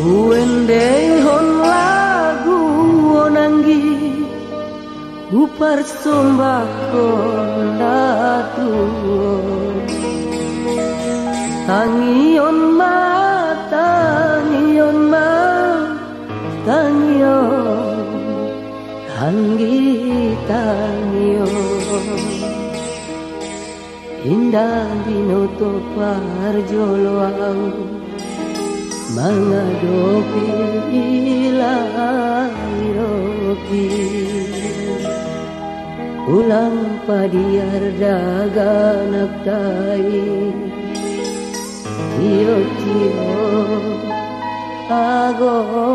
Uende hon lagu onanggi Uparsembahkan datu Tangion ma tangion ma tangion. Tanggi tangion. Indah dinoto parjoloang Mengadopi ilahiropi Ulang padiar daga naktai Tio tio agoania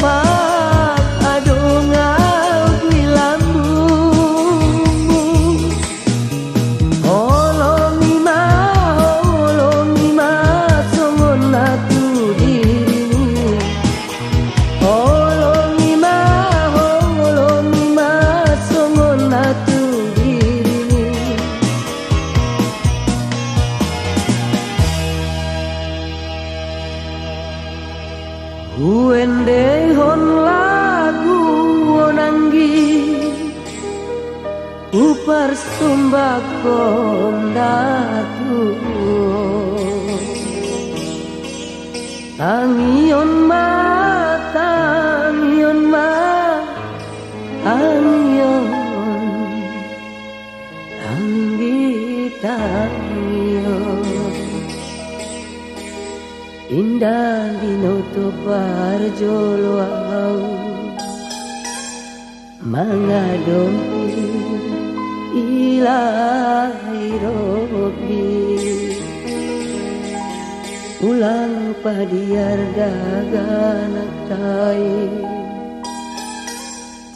my hon lagu onanggi Upar sumbakon datu Tangion ma tangion ma tangion tangion Indah dinoto parjolo au. Mengadopi ilahi robi Ulang padiar daganak tai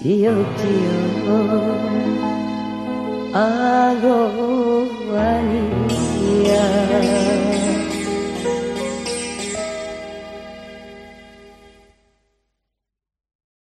Tio tio ago wania